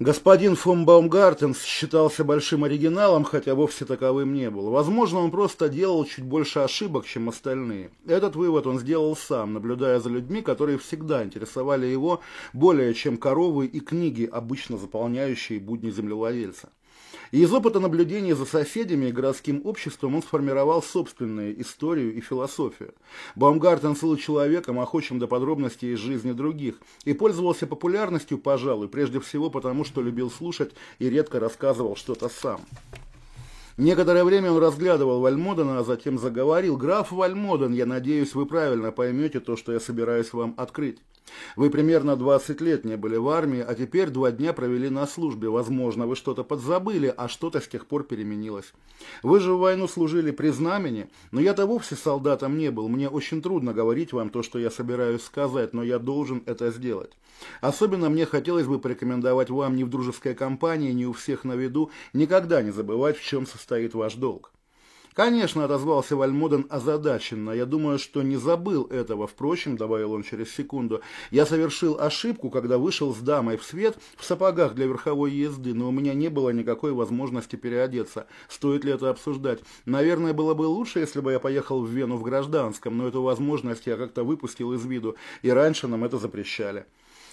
Господин фон Баумгартен считался большим оригиналом, хотя вовсе таковым не был. Возможно, он просто делал чуть больше ошибок, чем остальные. Этот вывод он сделал сам, наблюдая за людьми, которые всегда интересовали его более чем коровы и книги, обычно заполняющие будни землевладельца. И из опыта наблюдения за соседями и городским обществом он сформировал собственную историю и философию. Баумгартен был человеком, охочим до подробностей из жизни других, и пользовался популярностью, пожалуй, прежде всего потому, что любил слушать и редко рассказывал что-то сам. Некоторое время он разглядывал Вальмодена, а затем заговорил. «Граф Вальмоден, я надеюсь, вы правильно поймете то, что я собираюсь вам открыть. Вы примерно 20 лет не были в армии, а теперь два дня провели на службе. Возможно, вы что-то подзабыли, а что-то с тех пор переменилось. Вы же в войну служили при знамени, но я-то вовсе солдатом не был. Мне очень трудно говорить вам то, что я собираюсь сказать, но я должен это сделать. Особенно мне хотелось бы порекомендовать вам ни в дружеской компании, ни у всех на виду никогда не забывать, в чем состоит ваш долг. Конечно, отозвался Вальмоден озадаченно. Я думаю, что не забыл этого. Впрочем, добавил он через секунду, я совершил ошибку, когда вышел с дамой в свет в сапогах для верховой езды, но у меня не было никакой возможности переодеться. Стоит ли это обсуждать? Наверное, было бы лучше, если бы я поехал в Вену в гражданском, но эту возможность я как-то выпустил из виду, и раньше нам это запрещали.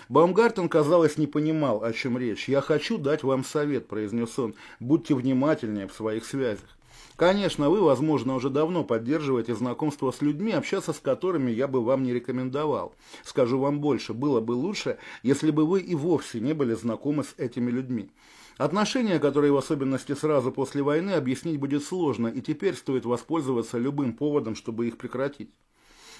Баумгартен, казалось, не понимал, о чем речь. «Я хочу дать вам совет», – произнес он. «Будьте внимательнее в своих связях». Конечно, вы, возможно, уже давно поддерживаете знакомство с людьми, общаться с которыми я бы вам не рекомендовал. Скажу вам больше, было бы лучше, если бы вы и вовсе не были знакомы с этими людьми. Отношения, которые в особенности сразу после войны, объяснить будет сложно, и теперь стоит воспользоваться любым поводом, чтобы их прекратить.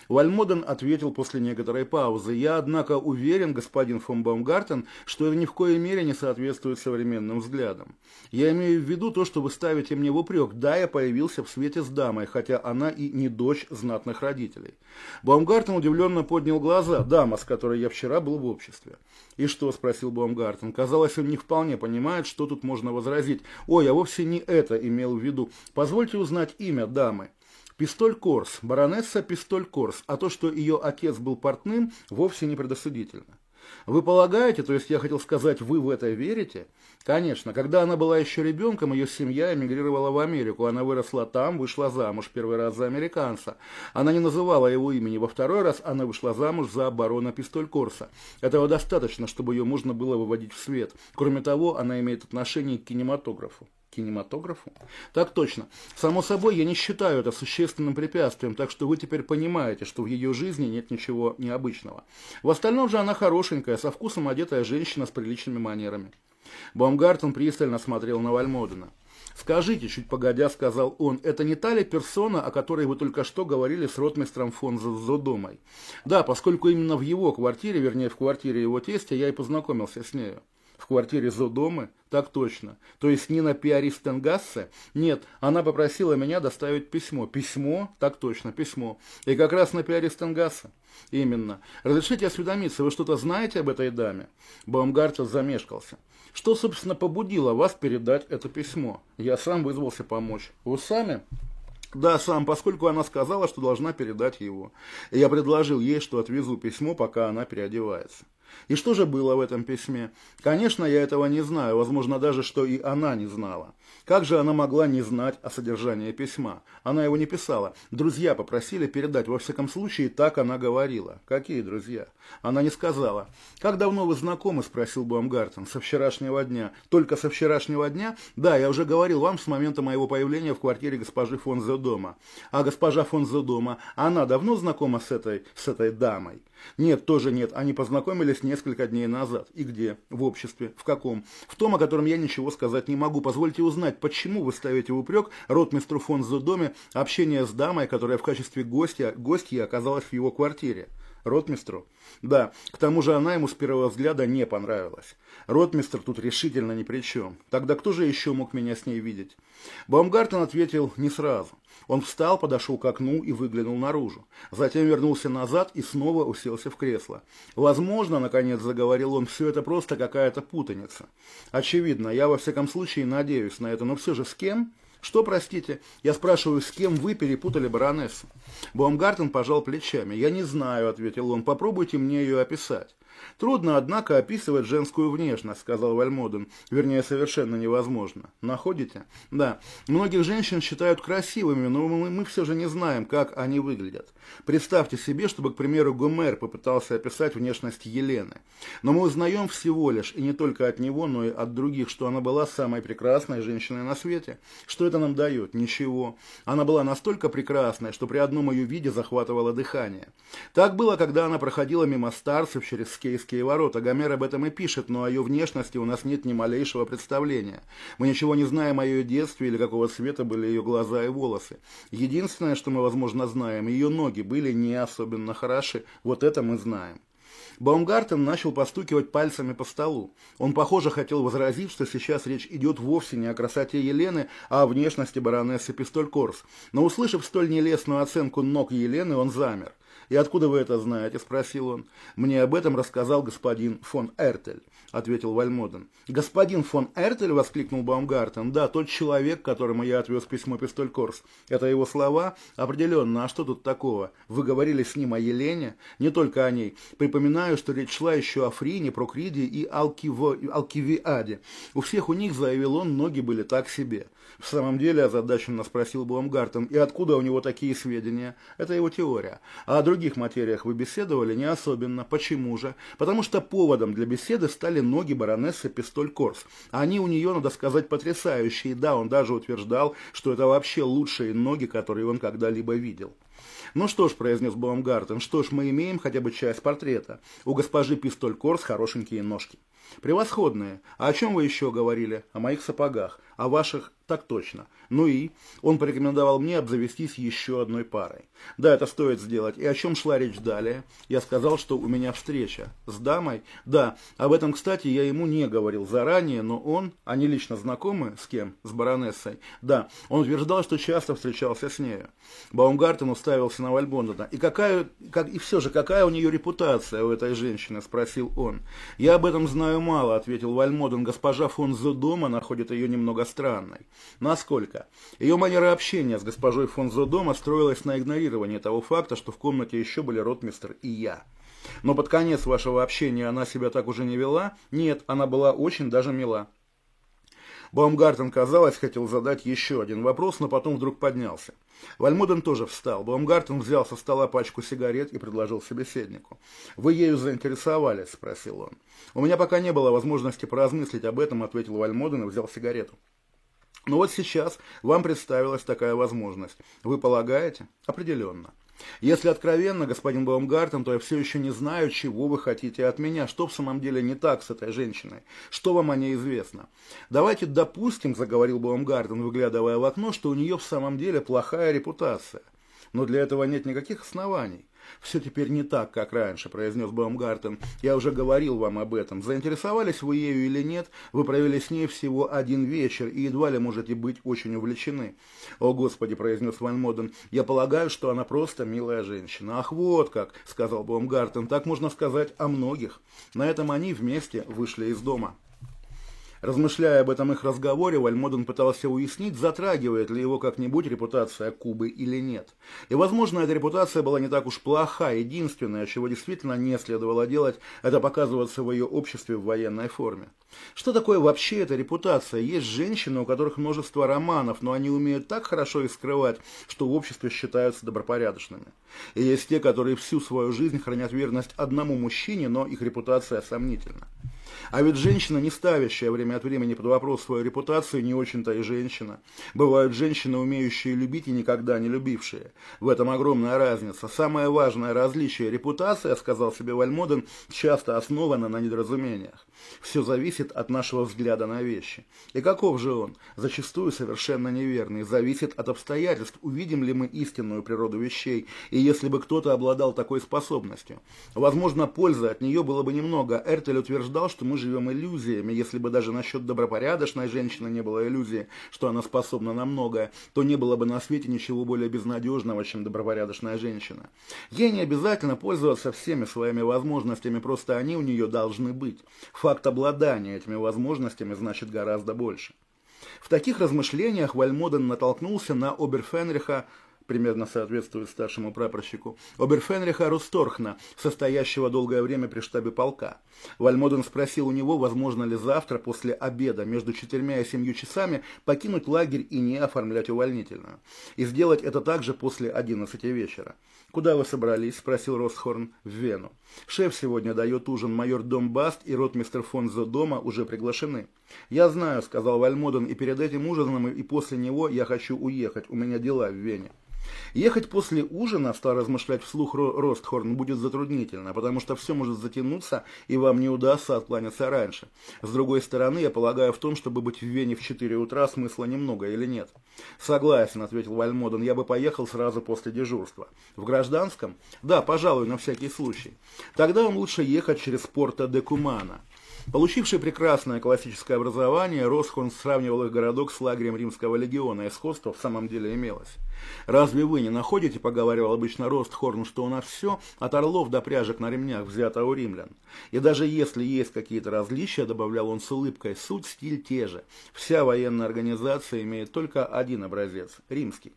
Вальмоден ответил после некоторой паузы. «Я, однако, уверен, господин фон Баумгартен, что это ни в коей мере не соответствует современным взглядам. Я имею в виду то, что вы ставите мне в упрек. Да, я появился в свете с дамой, хотя она и не дочь знатных родителей». Баумгартен удивленно поднял глаза. «Дама, с которой я вчера был в обществе». «И что?» – спросил Баумгартен. Казалось, он не вполне понимает, что тут можно возразить. «Ой, я вовсе не это имел в виду. Позвольте узнать имя дамы». Пистоль Корс, баронесса Пистоль Корс, а то, что ее отец был портным, вовсе не предосудительно. Вы полагаете, то есть я хотел сказать, вы в это верите? Конечно, когда она была еще ребенком, ее семья эмигрировала в Америку. Она выросла там, вышла замуж первый раз за американца. Она не называла его имени. Во второй раз она вышла замуж за барона Пистоль Корса. Этого достаточно, чтобы ее можно было выводить в свет. Кроме того, она имеет отношение к кинематографу кинематографу? Так точно. Само собой, я не считаю это существенным препятствием, так что вы теперь понимаете, что в ее жизни нет ничего необычного. В остальном же она хорошенькая, со вкусом одетая женщина с приличными манерами. Баумгартен пристально смотрел на Вальмодена. «Скажите», – чуть погодя сказал он, – «это не та ли персона, о которой вы только что говорили с ротмистром фон Зодомой?» «Да, поскольку именно в его квартире, вернее, в квартире его тестя, я и познакомился с нею». В квартире Зодомы? Так точно. То есть не на Пиаристенгассе? Нет, она попросила меня доставить письмо. Письмо? Так точно, письмо. И как раз на Пиаристенгассе. Именно. Разрешите осведомиться, вы что-то знаете об этой даме? Баумгартер замешкался. Что, собственно, побудило вас передать это письмо? Я сам вызвался помочь. Вы сами? Да, сам, поскольку она сказала, что должна передать его. Я предложил ей, что отвезу письмо, пока она переодевается. И что же было в этом письме? Конечно, я этого не знаю, возможно даже, что и она не знала. Как же она могла не знать о содержании письма? Она его не писала. Друзья попросили передать, во всяком случае, так она говорила. Какие друзья? Она не сказала. «Как давно вы знакомы?» – спросил Баумгартен. «Со вчерашнего дня». «Только со вчерашнего дня?» «Да, я уже говорил вам с момента моего появления в квартире госпожи фон Зедома». «А госпожа фон Зедома, она давно знакома с этой, с этой дамой?» Нет, тоже нет. Они познакомились несколько дней назад. И где? В обществе. В каком? В том, о котором я ничего сказать не могу. Позвольте узнать, почему вы ставите в упрек ротмистру фон Зодоме общение с дамой, которая в качестве гостя, гостья оказалась в его квартире? Ротмистру? Да, к тому же она ему с первого взгляда не понравилась. Ротмистр тут решительно ни при чем. Тогда кто же еще мог меня с ней видеть? Баумгартен ответил не сразу. Он встал, подошел к окну и выглянул наружу. Затем вернулся назад и снова уселся в кресло. Возможно, наконец заговорил он, все это просто какая-то путаница. Очевидно, я во всяком случае надеюсь на это, но все же с кем? Что, простите? Я спрашиваю, с кем вы перепутали баронессу? Баумгартен пожал плечами. Я не знаю, ответил он. Попробуйте мне ее описать. Трудно, однако, описывать женскую внешность, сказал Вальмоден. Вернее, совершенно невозможно. Находите? Да. Многих женщин считают красивыми, но мы, мы все же не знаем, как они выглядят. Представьте себе, чтобы, к примеру, Гомер попытался описать внешность Елены. Но мы узнаем всего лишь, и не только от него, но и от других, что она была самой прекрасной женщиной на свете. Что это нам дает? Ничего. Она была настолько прекрасной, что при одном ее виде захватывало дыхание. Так было, когда она проходила мимо старцев через скейские ворота. Гомер об этом и пишет, но о ее внешности у нас нет ни малейшего представления. Мы ничего не знаем о ее детстве или какого цвета были ее глаза и волосы. Единственное, что мы, возможно, знаем, ее ноги были не особенно хороши. Вот это мы знаем. Баумгартен начал постукивать пальцами по столу. Он, похоже, хотел возразить, что сейчас речь идет вовсе не о красоте Елены, а о внешности баронессы Пистолькорс. Но, услышав столь нелестную оценку ног Елены, он замер. «И откуда вы это знаете?» – спросил он. «Мне об этом рассказал господин фон Эртель», – ответил Вальмоден. «Господин фон Эртель?» – воскликнул Баумгартен. «Да, тот человек, которому я отвез письмо Пистолькорс. Это его слова? Определенно. А что тут такого? Вы говорили с ним о Елене? Не только о ней. Припоминаю, что речь шла еще о Фрине, Прокриде и Алкиво... Алкивиаде. У всех у них, заявил он, ноги были так себе. В самом деле, озадаченно спросил Баумгартен. И откуда у него такие сведения? Это его теория. А о других материях вы беседовали не особенно. Почему же? Потому что поводом для беседы стали ноги баронессы Пистоль Корс. Они у нее, надо сказать, потрясающие. Да, он даже утверждал, что это вообще лучшие ноги, которые он когда-либо видел. «Ну что ж», – произнес Баумгартен, – «что ж, мы имеем хотя бы часть портрета. У госпожи Пистоль Корс хорошенькие ножки». «Превосходные. А о чем вы еще говорили? О моих сапогах. О ваших так точно. Ну и он порекомендовал мне обзавестись еще одной парой. Да, это стоит сделать. И о чем шла речь далее? Я сказал, что у меня встреча. С дамой? Да, об этом, кстати, я ему не говорил заранее, но он, они лично знакомы с кем? С баронессой? Да, он утверждал, что часто встречался с нею. Баумгартен уставился на Вальбондена. И какая, как, и все же, какая у нее репутация у этой женщины? Спросил он. Я об этом знаю мало, ответил Вальмоден. Госпожа фон Зодома находит ее немного странной. Насколько? Ее манера общения с госпожой фон Зодома строилась на игнорировании того факта, что в комнате еще были ротмистр и я. Но под конец вашего общения она себя так уже не вела? Нет, она была очень даже мила. Баумгартен, казалось, хотел задать еще один вопрос, но потом вдруг поднялся. Вальмоден тоже встал. Баумгартен взял со стола пачку сигарет и предложил собеседнику. «Вы ею заинтересовались?» – спросил он. «У меня пока не было возможности поразмыслить об этом», – ответил Вальмоден и взял сигарету. Но вот сейчас вам представилась такая возможность. Вы полагаете? Определенно. Если откровенно, господин Баумгартен, то я все еще не знаю, чего вы хотите от меня, что в самом деле не так с этой женщиной, что вам о ней известно. Давайте допустим, заговорил Баумгартен, выглядывая в окно, что у нее в самом деле плохая репутация. Но для этого нет никаких оснований. «Все теперь не так, как раньше», – произнес Баумгартен. «Я уже говорил вам об этом. Заинтересовались вы ею или нет, вы провели с ней всего один вечер и едва ли можете быть очень увлечены». «О, Господи», – произнес Вальмоден, – «я полагаю, что она просто милая женщина». «Ах, вот как», – сказал Баумгартен, – «так можно сказать о многих». На этом они вместе вышли из дома. Размышляя об этом их разговоре, Вальмоден пытался уяснить, затрагивает ли его как-нибудь репутация Кубы или нет. И, возможно, эта репутация была не так уж плоха. Единственное, чего действительно не следовало делать, это показываться в ее обществе в военной форме. Что такое вообще эта репутация? Есть женщины, у которых множество романов, но они умеют так хорошо их скрывать, что в обществе считаются добропорядочными. И есть те, которые всю свою жизнь хранят верность одному мужчине, но их репутация сомнительна. А ведь женщина, не ставящая время от времени под вопрос свою репутацию, не очень-то и женщина. Бывают женщины, умеющие любить и никогда не любившие. В этом огромная разница. Самое важное различие репутация, сказал себе Вальмоден, часто основана на недоразумениях. Все зависит от нашего взгляда на вещи. И каков же он? Зачастую совершенно неверный. Зависит от обстоятельств, увидим ли мы истинную природу вещей, и если бы кто-то обладал такой способностью. Возможно, пользы от нее было бы немного. Эртель утверждал, что мы живем иллюзиями. Если бы даже насчет добропорядочной женщины не было иллюзии, что она способна на многое, то не было бы на свете ничего более безнадежного, чем добропорядочная женщина. Ей не обязательно пользоваться всеми своими возможностями, просто они у нее должны быть. Факт обладания этими возможностями значит гораздо больше. В таких размышлениях Вальмоден натолкнулся на Оберфенриха примерно соответствует старшему прапорщику, оберфенриха Русторхна, состоящего долгое время при штабе полка. Вальмоден спросил у него, возможно ли завтра после обеда между четырьмя и семью часами покинуть лагерь и не оформлять увольнительную. И сделать это также после одиннадцати вечера. «Куда вы собрались?» – спросил Росхорн. «В Вену. Шеф сегодня дает ужин, майор Домбаст и ротмистер фон Зодома уже приглашены». «Я знаю», – сказал Вальмоден, – «и перед этим ужином, и после него я хочу уехать, у меня дела в Вене». Ехать после ужина, стал размышлять вслух Ростхорн, будет затруднительно, потому что все может затянуться, и вам не удастся откланяться раньше. С другой стороны, я полагаю в том, чтобы быть в Вене в 4 утра, смысла немного или нет? Согласен, ответил Вальмоден, я бы поехал сразу после дежурства. В гражданском? Да, пожалуй, на всякий случай. Тогда вам лучше ехать через порта де Кумана. Получивший прекрасное классическое образование, Росхорн сравнивал их городок с лагерем римского легиона, и сходство в самом деле имелось. «Разве вы не находите, — поговаривал обычно Ростхорн, — что у нас все, от орлов до пряжек на ремнях, взято у римлян? И даже если есть какие-то различия, — добавлял он с улыбкой, — суть, стиль те же. Вся военная организация имеет только один образец — римский».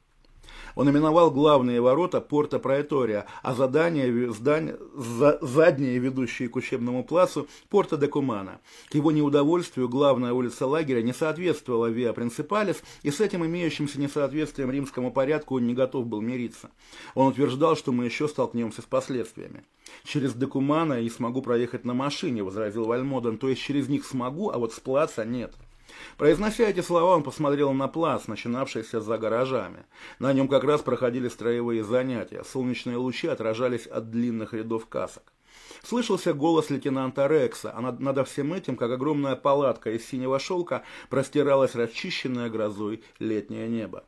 Он именовал главные ворота порта Проэтория, а задание, здание, за, задние, ведущие к учебному плацу, порта Декумана. К его неудовольствию главная улица лагеря не соответствовала Виа Принципалис, и с этим имеющимся несоответствием римскому порядку он не готов был мириться. Он утверждал, что мы еще столкнемся с последствиями. «Через Декумана и смогу проехать на машине», — возразил Вальмоден, — «то есть через них смогу, а вот с плаца нет». Произнося эти слова, он посмотрел на плац, начинавшийся за гаражами. На нем как раз проходили строевые занятия. Солнечные лучи отражались от длинных рядов касок. Слышался голос лейтенанта Рекса, а над, над всем этим, как огромная палатка из синего шелка, простиралось расчищенное грозой летнее небо.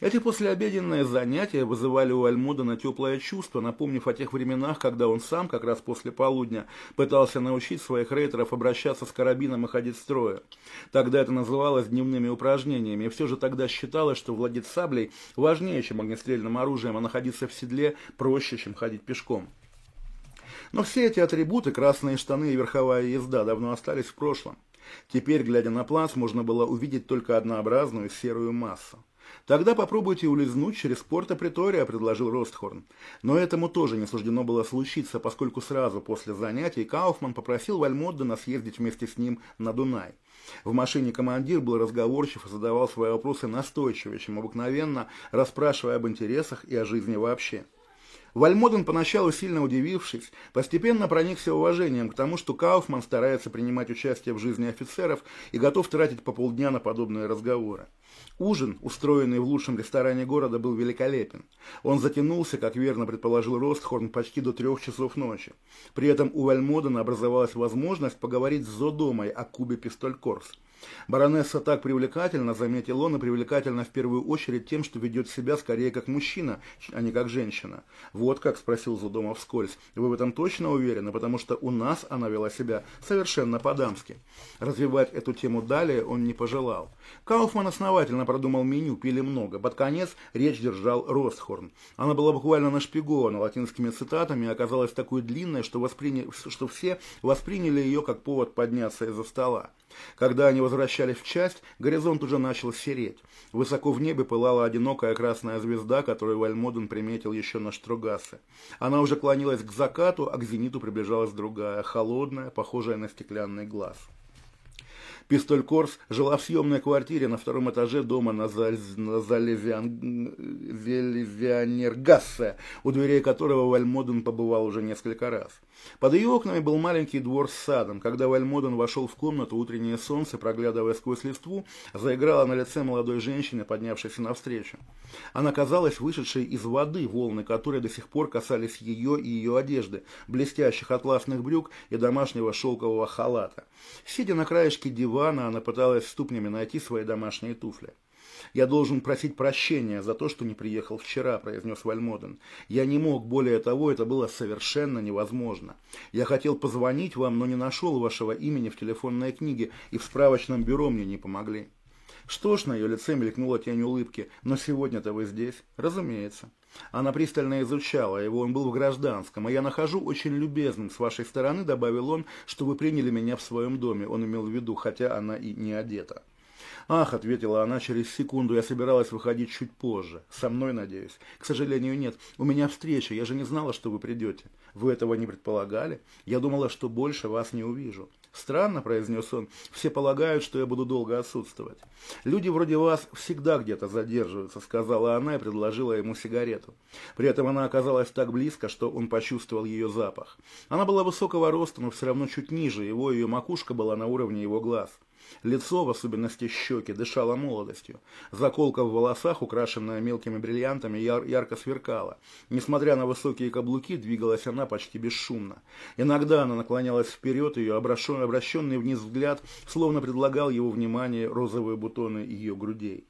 Эти послеобеденные занятия вызывали у Альмудена теплое чувство, напомнив о тех временах, когда он сам, как раз после полудня, пытался научить своих рейтеров обращаться с карабином и ходить строя. Тогда это называлось дневными упражнениями, и все же тогда считалось, что владеть саблей важнее, чем огнестрельным оружием, а находиться в седле проще, чем ходить пешком. Но все эти атрибуты, красные штаны и верховая езда, давно остались в прошлом. Теперь, глядя на плац, можно было увидеть только однообразную серую массу. «Тогда попробуйте улизнуть через порто Притория», – предложил Ростхорн. Но этому тоже не суждено было случиться, поскольку сразу после занятий Кауфман попросил Вальмоддена съездить вместе с ним на Дунай. В машине командир был разговорчив и задавал свои вопросы настойчивее, чем обыкновенно, расспрашивая об интересах и о жизни вообще. Вальмоден, поначалу сильно удивившись, постепенно проникся уважением к тому, что Кауфман старается принимать участие в жизни офицеров и готов тратить по полдня на подобные разговоры. Ужин, устроенный в лучшем ресторане города, был великолепен. Он затянулся, как верно предположил Ростхорн, почти до трех часов ночи. При этом у Вальмодена образовалась возможность поговорить с Зодомой о кубе Пистолькорс. Баронесса так привлекательна, заметил он, и привлекательна в первую очередь тем, что ведет себя скорее как мужчина, а не как женщина. Вот как, спросил Зудомов вскользь. Вы в этом точно уверены? Потому что у нас она вела себя совершенно по-дамски. Развивать эту тему далее он не пожелал. Кауфман основательно продумал меню, пили много. Под конец речь держал Ростхорн. Она была буквально нашпигована латинскими цитатами оказалась такой длинной, что, восприня... что все восприняли ее как повод подняться из-за стола. Когда они возвращались в часть, горизонт уже начал сереть. Высоко в небе пылала одинокая красная звезда, которую Вальмоден приметил еще на Штругассе. Она уже клонилась к закату, а к зениту приближалась другая, холодная, похожая на стеклянный глаз. Пистоль Корс жила в съемной квартире на втором этаже дома на, Заль... на Залезиан... Зелезианергассе, у дверей которого Вальмоден побывал уже несколько раз. Под ее окнами был маленький двор с садом. Когда Вальмоден вошел в комнату, утреннее солнце, проглядывая сквозь листву, заиграло на лице молодой женщины, поднявшейся навстречу. Она казалась вышедшей из воды, волны которой до сих пор касались ее и ее одежды, блестящих атласных брюк и домашнего шелкового халата. Сидя на краешке дивана, она пыталась ступнями найти свои домашние туфли. «Я должен просить прощения за то, что не приехал вчера», – произнес Вальмоден. «Я не мог, более того, это было совершенно невозможно. Я хотел позвонить вам, но не нашел вашего имени в телефонной книге, и в справочном бюро мне не помогли». Что ж, на ее лице мелькнула тень улыбки. «Но сегодня-то вы здесь?» «Разумеется». Она пристально изучала его, он был в гражданском, а я нахожу очень любезным с вашей стороны, добавил он, что вы приняли меня в своем доме, он имел в виду, хотя она и не одета. «Ах», — ответила она через секунду, — «я собиралась выходить чуть позже. Со мной, надеюсь?» «К сожалению, нет. У меня встреча. Я же не знала, что вы придете. Вы этого не предполагали? Я думала, что больше вас не увижу». «Странно», — произнес он, — «все полагают, что я буду долго отсутствовать». «Люди вроде вас всегда где-то задерживаются», — сказала она и предложила ему сигарету. При этом она оказалась так близко, что он почувствовал ее запах. Она была высокого роста, но все равно чуть ниже его, ее макушка была на уровне его глаз. Лицо, в особенности щеки, дышало молодостью. Заколка в волосах, украшенная мелкими бриллиантами, яр ярко сверкала. Несмотря на высокие каблуки, двигалась она почти бесшумно. Иногда она наклонялась вперед, ее обращенный, вниз взгляд словно предлагал его внимание розовые бутоны ее грудей.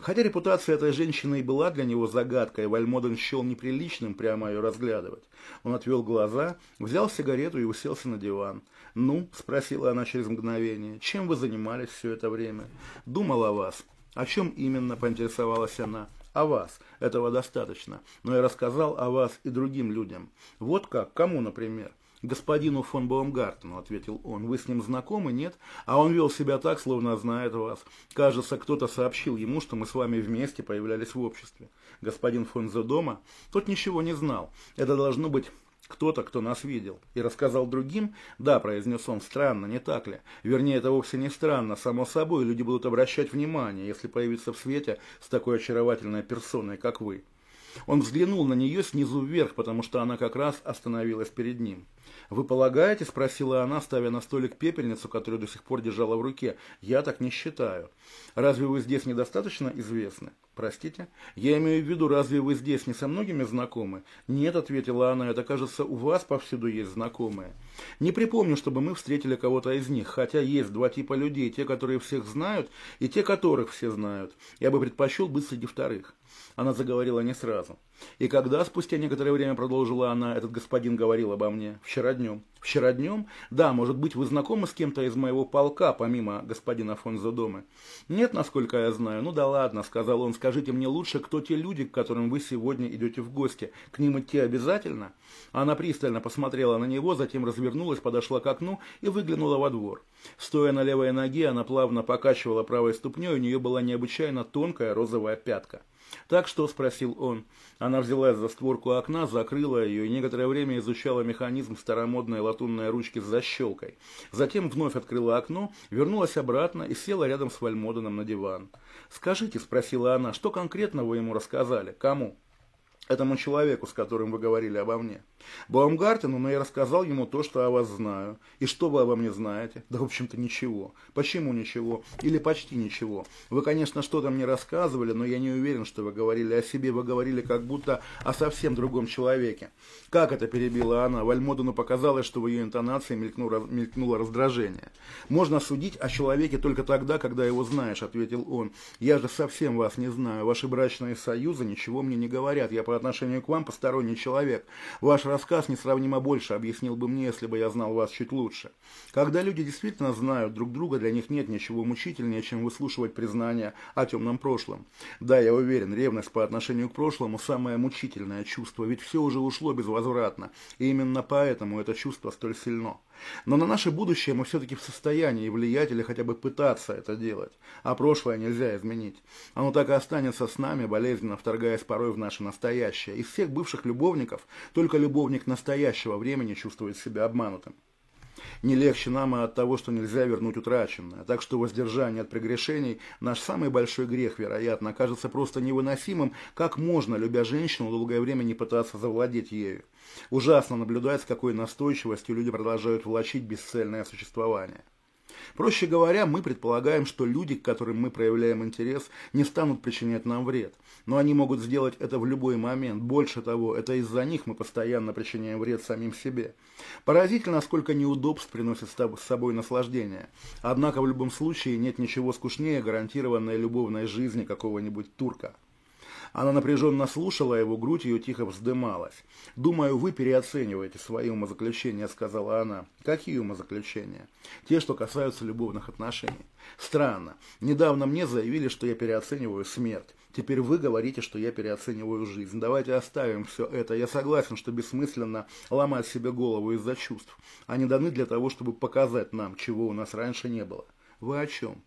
Хотя репутация этой женщины и была для него загадкой, Вальмоден счел неприличным прямо ее разглядывать. Он отвел глаза, взял сигарету и уселся на диван. «Ну?» – спросила она через мгновение. «Чем вы занимались все это время?» «Думал о вас». «О чем именно?» – поинтересовалась она. «О вас. Этого достаточно. Но я рассказал о вас и другим людям. Вот как? Кому, например?» «Господину фон Баумгартену», — ответил он. «Вы с ним знакомы, нет? А он вел себя так, словно знает вас. Кажется, кто-то сообщил ему, что мы с вами вместе появлялись в обществе. Господин фон Зедома, тот ничего не знал. Это должно быть кто-то, кто нас видел, и рассказал другим, да, произнес он, странно, не так ли? Вернее, это вовсе не странно, само собой, люди будут обращать внимание, если появиться в свете с такой очаровательной персоной, как вы. Он взглянул на нее снизу вверх, потому что она как раз остановилась перед ним. «Вы полагаете?» – спросила она, ставя на столик пепельницу, которую до сих пор держала в руке. «Я так не считаю. Разве вы здесь недостаточно известны?» «Простите?» «Я имею в виду, разве вы здесь не со многими знакомы?» «Нет», – ответила она, – «это, кажется, у вас повсюду есть знакомые». «Не припомню, чтобы мы встретили кого-то из них, хотя есть два типа людей, те, которые всех знают, и те, которых все знают. Я бы предпочел быть среди вторых». Она заговорила не сразу. И когда, спустя некоторое время, продолжила она, этот господин говорил обо мне? Вчера днем. Вчера днем? Да, может быть, вы знакомы с кем-то из моего полка, помимо господина фон Зодомы? Нет, насколько я знаю. Ну да ладно, сказал он, скажите мне лучше, кто те люди, к которым вы сегодня идете в гости. К ним идти обязательно? Она пристально посмотрела на него, затем развернулась, подошла к окну и выглянула во двор. Стоя на левой ноге, она плавно покачивала правой ступней, у нее была необычайно тонкая розовая пятка. «Так что?» – спросил он. Она взялась за створку окна, закрыла ее и некоторое время изучала механизм старомодной латунной ручки с защелкой. Затем вновь открыла окно, вернулась обратно и села рядом с Вальмоденом на диван. «Скажите», – спросила она, – «что конкретно вы ему рассказали? Кому?» Этому человеку, с которым вы говорили обо мне. Баумгартену, но я рассказал ему то, что о вас знаю. И что вы обо мне знаете? Да, в общем-то, ничего. Почему ничего? Или почти ничего. Вы, конечно, что-то мне рассказывали, но я не уверен, что вы говорили о себе. Вы говорили как будто о совсем другом человеке. Как это перебила она? Вальмодену показалось, что в ее интонации мелькнуло, мелькнуло раздражение. Можно судить о человеке только тогда, когда его знаешь, ответил он. Я же совсем вас не знаю. Ваши брачные союзы ничего мне не говорят. Я по отношению к вам посторонний человек. Ваш рассказ несравнимо больше объяснил бы мне, если бы я знал вас чуть лучше. Когда люди действительно знают друг друга, для них нет ничего мучительнее, чем выслушивать признания о темном прошлом. Да, я уверен, ревность по отношению к прошлому самое мучительное чувство, ведь все уже ушло безвозвратно, и именно поэтому это чувство столь сильно. Но на наше будущее мы все-таки в состоянии влиять или хотя бы пытаться это делать. А прошлое нельзя изменить. Оно так и останется с нами, болезненно вторгаясь порой в наше настоящее. Из всех бывших любовников только любовник настоящего времени чувствует себя обманутым. Не легче нам и от того, что нельзя вернуть утраченное. Так что воздержание от прегрешений – наш самый большой грех, вероятно, окажется просто невыносимым, как можно, любя женщину, долгое время не пытаться завладеть ею. Ужасно наблюдать, с какой настойчивостью люди продолжают влачить бесцельное существование. Проще говоря, мы предполагаем, что люди, к которым мы проявляем интерес, не станут причинять нам вред. Но они могут сделать это в любой момент. Больше того, это из-за них мы постоянно причиняем вред самим себе. Поразительно, сколько неудобств приносит с собой наслаждение. Однако в любом случае нет ничего скучнее гарантированной любовной жизни какого-нибудь турка. Она напряженно слушала его, грудь ее тихо вздымалась. «Думаю, вы переоцениваете свои умозаключения», — сказала она. «Какие умозаключения?» «Те, что касаются любовных отношений». «Странно. Недавно мне заявили, что я переоцениваю смерть. Теперь вы говорите, что я переоцениваю жизнь. Давайте оставим все это. Я согласен, что бессмысленно ломать себе голову из-за чувств. Они даны для того, чтобы показать нам, чего у нас раньше не было. Вы о чем?»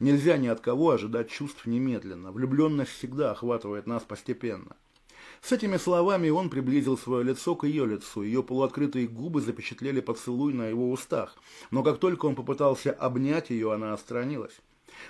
Нельзя ни от кого ожидать чувств немедленно. Влюбленность всегда охватывает нас постепенно. С этими словами он приблизил свое лицо к ее лицу. Ее полуоткрытые губы запечатлели поцелуй на его устах. Но как только он попытался обнять ее, она отстранилась.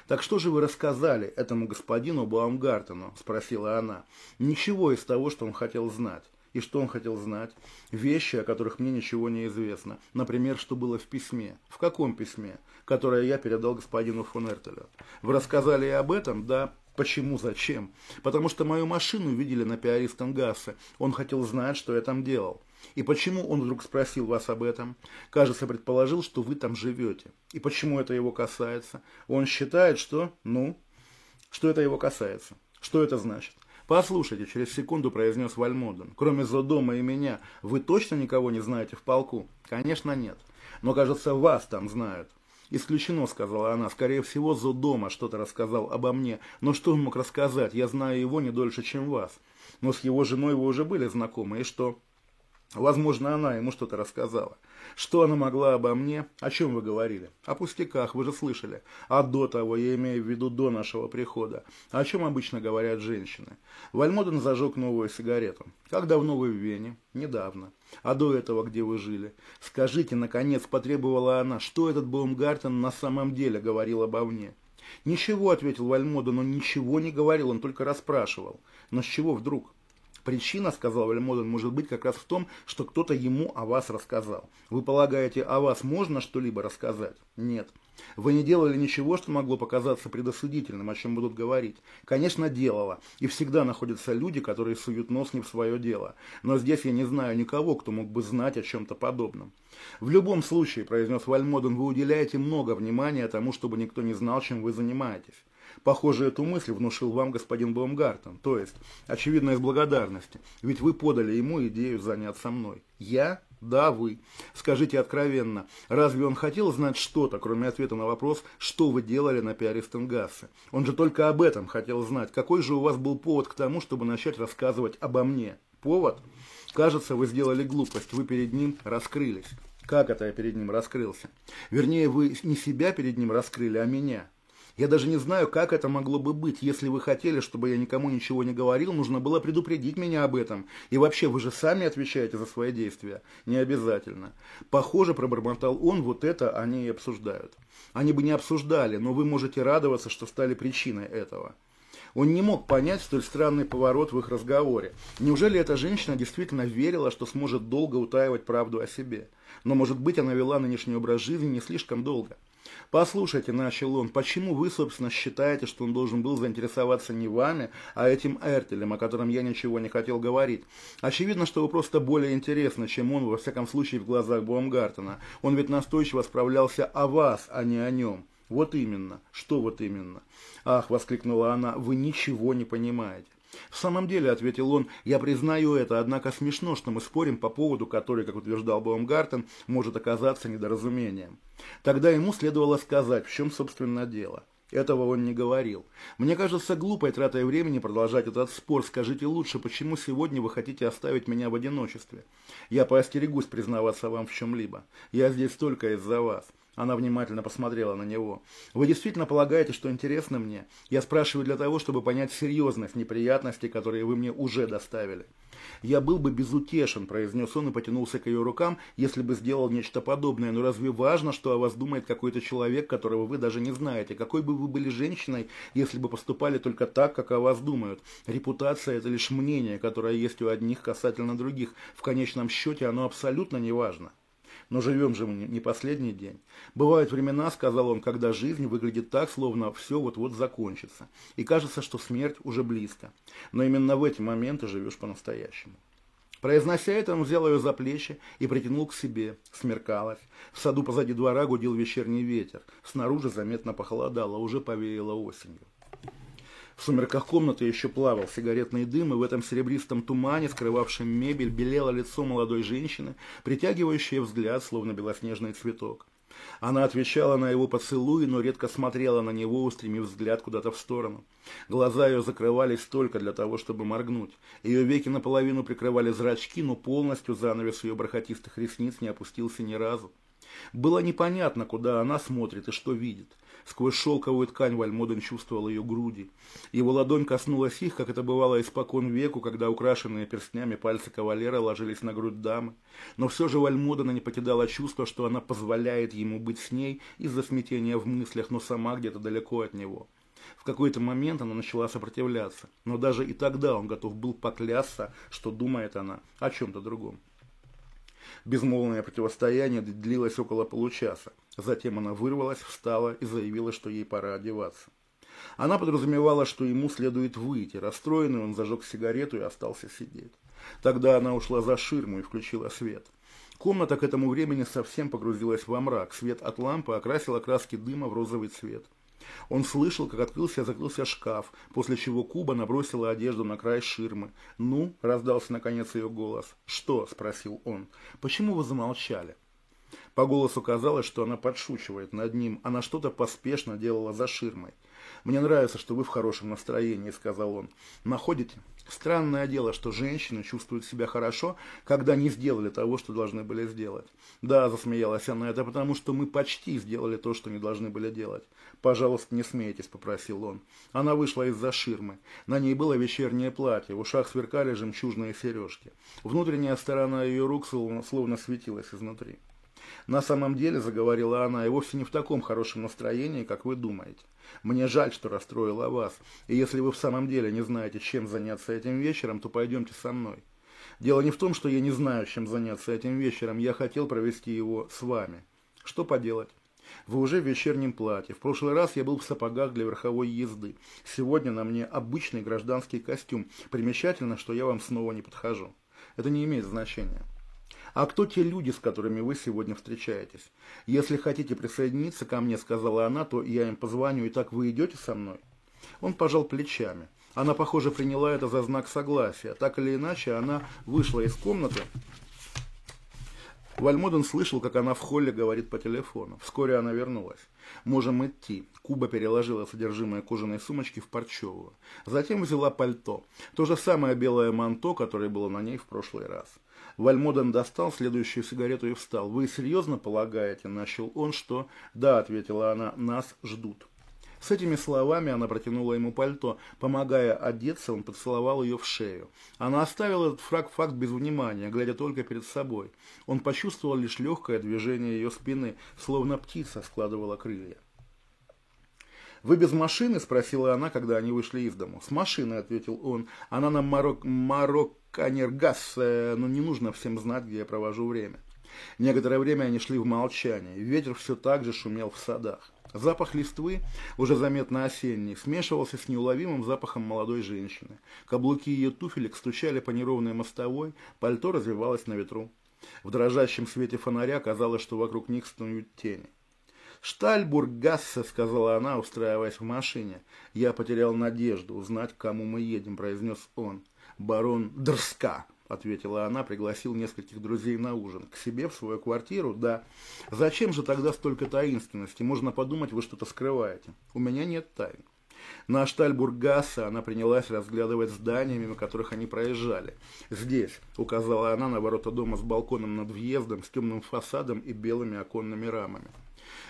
«Так что же вы рассказали этому господину Баумгартену?» – спросила она. «Ничего из того, что он хотел знать». И что он хотел знать? Вещи, о которых мне ничего не известно. Например, что было в письме. В каком письме? Которое я передал господину фон Эртелю. Вы рассказали и об этом? Да. Почему? Зачем? Потому что мою машину видели на Пиаристенгассе. Он хотел знать, что я там делал. И почему он вдруг спросил вас об этом? Кажется, предположил, что вы там живете. И почему это его касается? Он считает, что... Ну? Что это его касается? Что это значит? «Послушайте», — через секунду произнес Вальмоден, «кроме Зодома и меня, вы точно никого не знаете в полку?» «Конечно нет. Но, кажется, вас там знают». «Исключено», — сказала она. «Скорее всего, Зодома что-то рассказал обо мне. Но что он мог рассказать? Я знаю его не дольше, чем вас. Но с его женой вы уже были знакомы. И что?» Возможно, она ему что-то рассказала. Что она могла обо мне? О чем вы говорили? О пустяках, вы же слышали. А до того, я имею в виду до нашего прихода. О чем обычно говорят женщины? Вальмоден зажег новую сигарету. Как давно вы в Вене? Недавно. А до этого где вы жили? Скажите, наконец, потребовала она, что этот Баумгартен на самом деле говорил обо мне? Ничего, ответил Вальмоден, он ничего не говорил, он только расспрашивал. Но с чего вдруг? Причина, сказал Вальмоден, может быть как раз в том, что кто-то ему о вас рассказал. Вы полагаете, о вас можно что-либо рассказать? Нет. Вы не делали ничего, что могло показаться предосудительным, о чем будут говорить. Конечно, делала. И всегда находятся люди, которые суют нос не в свое дело. Но здесь я не знаю никого, кто мог бы знать о чем-то подобном. В любом случае, произнес Вальмоден, вы уделяете много внимания тому, чтобы никто не знал, чем вы занимаетесь. Похоже, эту мысль внушил вам господин Баумгартен, то есть, очевидно, из благодарности, ведь вы подали ему идею заняться мной. Я? Да, вы. Скажите откровенно, разве он хотел знать что-то, кроме ответа на вопрос, что вы делали на пиаре Стенгассе? Он же только об этом хотел знать. Какой же у вас был повод к тому, чтобы начать рассказывать обо мне? Повод? Кажется, вы сделали глупость, вы перед ним раскрылись. Как это я перед ним раскрылся? Вернее, вы не себя перед ним раскрыли, а меня. Я даже не знаю, как это могло бы быть. Если вы хотели, чтобы я никому ничего не говорил, нужно было предупредить меня об этом. И вообще, вы же сами отвечаете за свои действия. Не обязательно. Похоже, пробормотал он, вот это они и обсуждают. Они бы не обсуждали, но вы можете радоваться, что стали причиной этого. Он не мог понять столь странный поворот в их разговоре. Неужели эта женщина действительно верила, что сможет долго утаивать правду о себе? Но, может быть, она вела нынешний образ жизни не слишком долго. «Послушайте», – начал он, – «почему вы, собственно, считаете, что он должен был заинтересоваться не вами, а этим Эртелем, о котором я ничего не хотел говорить? Очевидно, что вы просто более интересны, чем он, во всяком случае, в глазах Баумгартена. Он ведь настойчиво справлялся о вас, а не о нем». «Вот именно. Что вот именно?» «Ах!» – воскликнула она. «Вы ничего не понимаете. «В самом деле», — ответил он, — «я признаю это, однако смешно, что мы спорим по поводу, который, как утверждал Баумгартен, может оказаться недоразумением». Тогда ему следовало сказать, в чем, собственно, дело. Этого он не говорил. Мне кажется глупой тратой времени продолжать этот спор. Скажите лучше, почему сегодня вы хотите оставить меня в одиночестве? Я поостерегусь признаваться вам в чем-либо. Я здесь только из-за вас. Она внимательно посмотрела на него. «Вы действительно полагаете, что интересно мне? Я спрашиваю для того, чтобы понять серьезность неприятностей, которые вы мне уже доставили». «Я был бы безутешен», – произнес он и потянулся к ее рукам, «если бы сделал нечто подобное. Но разве важно, что о вас думает какой-то человек, которого вы даже не знаете? Какой бы вы были женщиной, если бы поступали только так, как о вас думают? Репутация – это лишь мнение, которое есть у одних касательно других. В конечном счете оно абсолютно не важно». Но живем же мы не последний день. Бывают времена, сказал он, когда жизнь выглядит так, словно все вот-вот закончится. И кажется, что смерть уже близко. Но именно в эти моменты живешь по-настоящему. Произнося это, он взял ее за плечи и притянул к себе. Смеркалось. В саду позади двора гудел вечерний ветер. Снаружи заметно похолодало, уже повеяло осенью. В сумерках комнаты еще плавал сигаретный дым, и в этом серебристом тумане, скрывавшем мебель, белело лицо молодой женщины, притягивающее взгляд, словно белоснежный цветок. Она отвечала на его поцелуи, но редко смотрела на него, устремив взгляд куда-то в сторону. Глаза ее закрывались только для того, чтобы моргнуть. Ее веки наполовину прикрывали зрачки, но полностью занавес ее бархатистых ресниц не опустился ни разу. Было непонятно, куда она смотрит и что видит. Сквозь шелковую ткань Вальмоден чувствовал ее груди. Его ладонь коснулась их, как это бывало испокон веку, когда украшенные перстнями пальцы кавалера ложились на грудь дамы. Но все же Вальмодена не покидало чувство, что она позволяет ему быть с ней из-за смятения в мыслях, но сама где-то далеко от него. В какой-то момент она начала сопротивляться, но даже и тогда он готов был поклясться, что думает она о чем-то другом. Безмолвное противостояние длилось около получаса. Затем она вырвалась, встала и заявила, что ей пора одеваться. Она подразумевала, что ему следует выйти. Расстроенный он зажег сигарету и остался сидеть. Тогда она ушла за ширму и включила свет. Комната к этому времени совсем погрузилась во мрак. Свет от лампы окрасил окраски дыма в розовый цвет. Он слышал, как открылся и закрылся шкаф, после чего Куба набросила одежду на край ширмы. «Ну?» – раздался наконец ее голос. «Что?» – спросил он. «Почему вы замолчали?» По голосу казалось, что она подшучивает над ним. Она что-то поспешно делала за ширмой. «Мне нравится, что вы в хорошем настроении», – сказал он. «Находите? Странное дело, что женщины чувствуют себя хорошо, когда не сделали того, что должны были сделать». «Да», – засмеялась она, – «это потому, что мы почти сделали то, что не должны были делать». «Пожалуйста, не смейтесь», – попросил он. Она вышла из-за ширмы. На ней было вечернее платье, в ушах сверкали жемчужные сережки. Внутренняя сторона ее рук словно, светилась изнутри. На самом деле, заговорила она, и вовсе не в таком хорошем настроении, как вы думаете. Мне жаль, что расстроила вас, и если вы в самом деле не знаете, чем заняться этим вечером, то пойдемте со мной. Дело не в том, что я не знаю, чем заняться этим вечером, я хотел провести его с вами. Что поделать? Вы уже в вечернем платье. В прошлый раз я был в сапогах для верховой езды. Сегодня на мне обычный гражданский костюм. Примечательно, что я вам снова не подхожу. Это не имеет значения. А кто те люди, с которыми вы сегодня встречаетесь? Если хотите присоединиться ко мне, сказала она, то я им позвоню, и так вы идете со мной? Он пожал плечами. Она, похоже, приняла это за знак согласия. Так или иначе, она вышла из комнаты. Вальмоден слышал, как она в холле говорит по телефону. Вскоре она вернулась. «Можем идти». Куба переложила содержимое кожаной сумочки в парчевую. Затем взяла пальто. То же самое белое манто, которое было на ней в прошлый раз. Вальмоден достал следующую сигарету и встал. «Вы серьезно полагаете?» – начал он, что «Да», – ответила она, – «нас ждут». С этими словами она протянула ему пальто. Помогая одеться, он поцеловал ее в шею. Она оставила этот фраг-факт без внимания, глядя только перед собой. Он почувствовал лишь легкое движение ее спины, словно птица складывала крылья. «Вы без машины?» – спросила она, когда они вышли из дому. «С машиной», – ответил он. «Она на Марок... Марокканергас, но не нужно всем знать, где я провожу время». Некоторое время они шли в молчании. Ветер все так же шумел в садах. Запах листвы, уже заметно осенний, смешивался с неуловимым запахом молодой женщины. Каблуки ее туфелек стучали по неровной мостовой, пальто развивалось на ветру. В дрожащем свете фонаря казалось, что вокруг них станут тени. «Штальбург-Гассе», — сказала она, устраиваясь в машине. «Я потерял надежду узнать, к кому мы едем», — произнес он. «Барон Дрска», — ответила она, пригласил нескольких друзей на ужин. «К себе, в свою квартиру? Да. Зачем же тогда столько таинственности? Можно подумать, вы что-то скрываете. У меня нет тайн». На Штальбургассе она принялась разглядывать здания, мимо которых они проезжали. «Здесь», — указала она на ворота дома с балконом над въездом, с темным фасадом и белыми оконными рамами.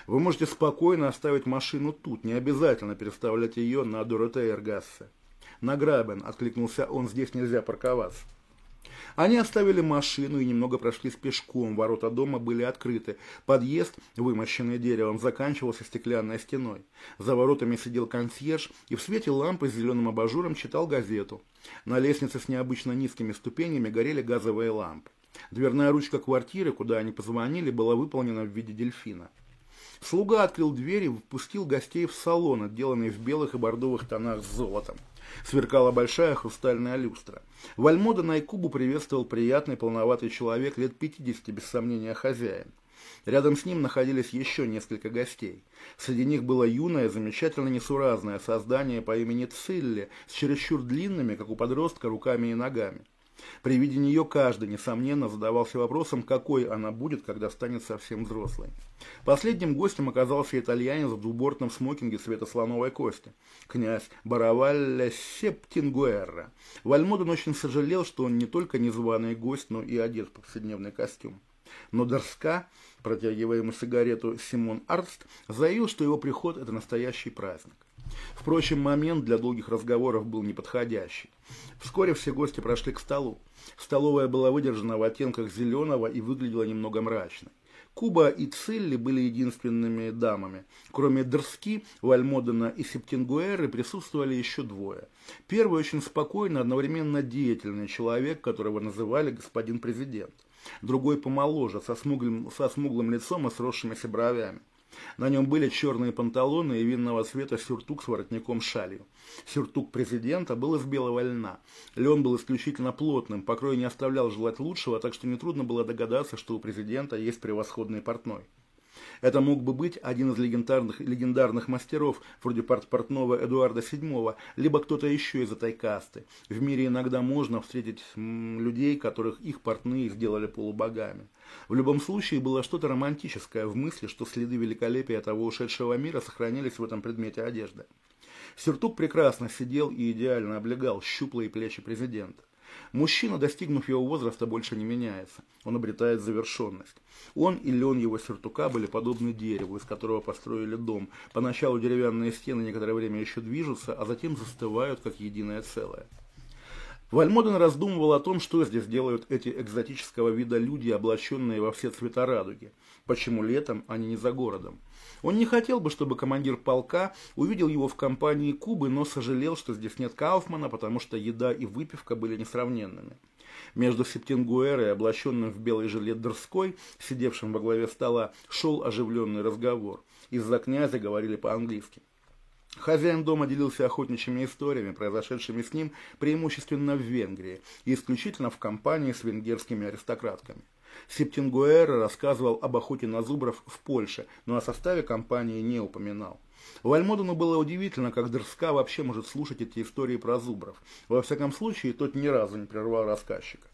Вы можете спокойно оставить машину тут, не обязательно переставлять ее на Доротеергассе. На Грабен, откликнулся он, здесь нельзя парковаться. Они оставили машину и немного прошлись пешком. Ворота дома были открыты. Подъезд, вымощенный деревом, заканчивался стеклянной стеной. За воротами сидел консьерж и в свете лампы с зеленым абажуром читал газету. На лестнице с необычно низкими ступенями горели газовые лампы. Дверная ручка квартиры, куда они позвонили, была выполнена в виде дельфина. Слуга открыл дверь и впустил гостей в салон, отделанный в белых и бордовых тонах с золотом. Сверкала большая хрустальная люстра. Вальмода Найкубу приветствовал приятный полноватый человек лет 50, без сомнения, хозяин. Рядом с ним находились еще несколько гостей. Среди них было юное, замечательно несуразное создание по имени Цилли, с чересчур длинными, как у подростка, руками и ногами. При виде нее каждый, несомненно, задавался вопросом, какой она будет, когда станет совсем взрослой. Последним гостем оказался итальянец в двубортном смокинге цвета слоновой кости, князь Баравалля Септингуэрра. Вальмоден очень сожалел, что он не только незваный гость, но и одет в повседневный костюм. Но Дорска протягивая ему сигарету Симон Арст, заявил, что его приход – это настоящий праздник. Впрочем, момент для долгих разговоров был неподходящий. Вскоре все гости прошли к столу. Столовая была выдержана в оттенках зеленого и выглядела немного мрачной. Куба и Цилли были единственными дамами. Кроме Дерски, Вальмодена и Септингуэры присутствовали еще двое. Первый очень спокойный, одновременно деятельный человек, которого называли господин президент. Другой помоложе, со смуглым, со смуглым лицом и сросшимися бровями. На нем были черные панталоны и винного цвета сюртук с воротником шалью. Сюртук президента был из белого льна. Лен был исключительно плотным, покрой не оставлял желать лучшего, так что нетрудно было догадаться, что у президента есть превосходный портной. Это мог бы быть один из легендарных, легендарных мастеров, вроде портного Эдуарда VII, либо кто-то еще из этой касты. В мире иногда можно встретить людей, которых их портные сделали полубогами. В любом случае было что-то романтическое в мысли, что следы великолепия того ушедшего мира сохранились в этом предмете одежды. Сюртук прекрасно сидел и идеально облегал щуплые плечи президента. Мужчина, достигнув его возраста, больше не меняется. Он обретает завершенность. Он и лен его сюртука были подобны дереву, из которого построили дом. Поначалу деревянные стены некоторое время еще движутся, а затем застывают, как единое целое. Вальмоден раздумывал о том, что здесь делают эти экзотического вида люди, облаченные во все цвета радуги. Почему летом, а не за городом? Он не хотел бы, чтобы командир полка увидел его в компании Кубы, но сожалел, что здесь нет Кауфмана, потому что еда и выпивка были несравненными. Между Септингуэрой, облаченным в белый жилет Дорской, сидевшим во главе стола, шел оживленный разговор. Из-за князя говорили по-английски. Хозяин дома делился охотничьими историями, произошедшими с ним преимущественно в Венгрии и исключительно в компании с венгерскими аристократками. Септингуэра рассказывал об охоте на зубров в Польше, но о составе компании не упоминал. Вальмодену было удивительно, как Дерска вообще может слушать эти истории про зубров. Во всяком случае, тот ни разу не прервал рассказчика.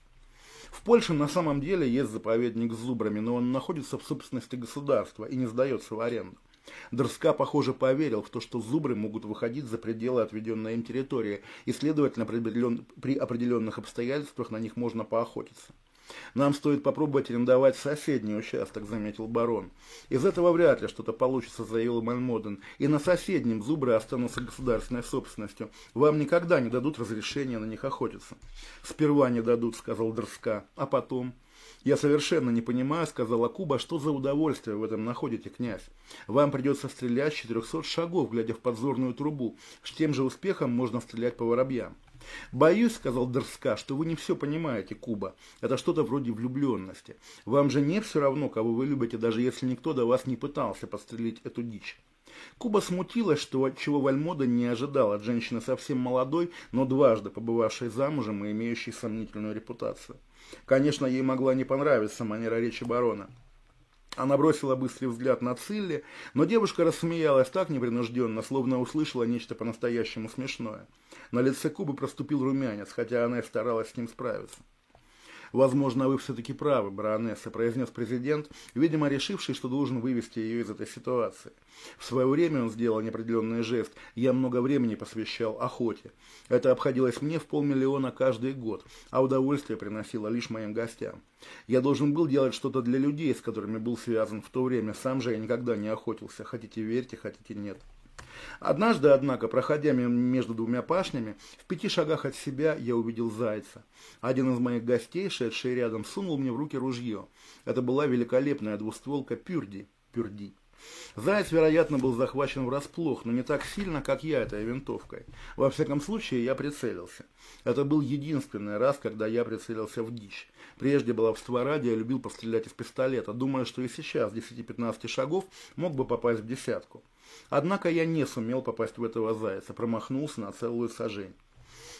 В Польше на самом деле есть заповедник с зубрами, но он находится в собственности государства и не сдается в аренду. Дерска, похоже, поверил в то, что зубры могут выходить за пределы отведенной им территории, и, следовательно, при определенных обстоятельствах на них можно поохотиться. Нам стоит попробовать арендовать соседний участок, заметил барон. Из этого вряд ли что-то получится, заявил Мальмоден. И на соседнем зубры останутся государственной собственностью. Вам никогда не дадут разрешения на них охотиться. Сперва не дадут, сказал Дерска, а потом... «Я совершенно не понимаю», — сказала Куба, — «что за удовольствие в этом находите, князь? Вам придется стрелять с 400 шагов, глядя в подзорную трубу. С тем же успехом можно стрелять по воробьям». «Боюсь», — сказал Дерска, — «что вы не все понимаете, Куба. Это что-то вроде влюбленности. Вам же не все равно, кого вы любите, даже если никто до вас не пытался подстрелить эту дичь». Куба смутилась, что чего Вальмода не ожидал от женщины совсем молодой, но дважды побывавшей замужем и имеющей сомнительную репутацию. Конечно, ей могла не понравиться манера речи барона. Она бросила быстрый взгляд на Цилли, но девушка рассмеялась так непринужденно, словно услышала нечто по-настоящему смешное. На лице Кубы проступил румянец, хотя она и старалась с ним справиться. «Возможно, вы все-таки правы, баронесса», – произнес президент, видимо, решивший, что должен вывести ее из этой ситуации. В свое время он сделал неопределенный жест. Я много времени посвящал охоте. Это обходилось мне в полмиллиона каждый год, а удовольствие приносило лишь моим гостям. Я должен был делать что-то для людей, с которыми был связан в то время. Сам же я никогда не охотился. Хотите верьте, хотите нет. Однажды, однако, проходя между двумя пашнями, в пяти шагах от себя я увидел зайца. Один из моих гостей, шедший рядом, сунул мне в руки ружье. Это была великолепная двустволка Пюрди. Пюрди. Заяц, вероятно, был захвачен врасплох, но не так сильно, как я этой винтовкой. Во всяком случае, я прицелился. Это был единственный раз, когда я прицелился в дичь. Прежде баловства ради я любил пострелять из пистолета, думая, что и сейчас, с 10-15 шагов, мог бы попасть в десятку. Однако я не сумел попасть в этого зайца, промахнулся на целую сажень.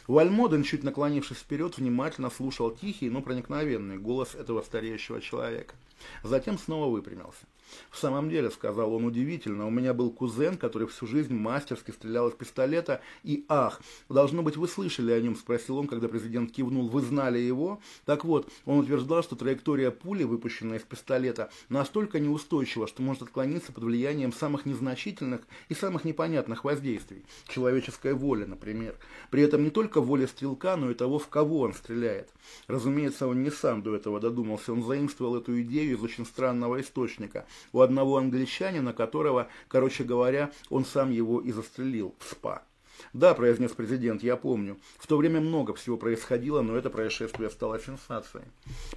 Вальмоден, чуть наклонившись вперед, внимательно слушал тихий, но проникновенный голос этого стареющего человека. Затем снова выпрямился. В самом деле, сказал он удивительно, у меня был кузен, который всю жизнь мастерски стрелял из пистолета, и ах, должно быть, вы слышали о нем, спросил он, когда президент кивнул, вы знали его? Так вот, он утверждал, что траектория пули, выпущенная из пистолета, настолько неустойчива, что может отклониться под влиянием самых незначительных и самых непонятных воздействий, человеческой воли, например. При этом не только воля стрелка, но и того, в кого он стреляет. Разумеется, он не сам до этого додумался, он заимствовал эту идею из очень странного источника, у одного англичанина, которого, короче говоря, он сам его и застрелил в СПА. Да, произнес президент, я помню. В то время много всего происходило, но это происшествие стало сенсацией.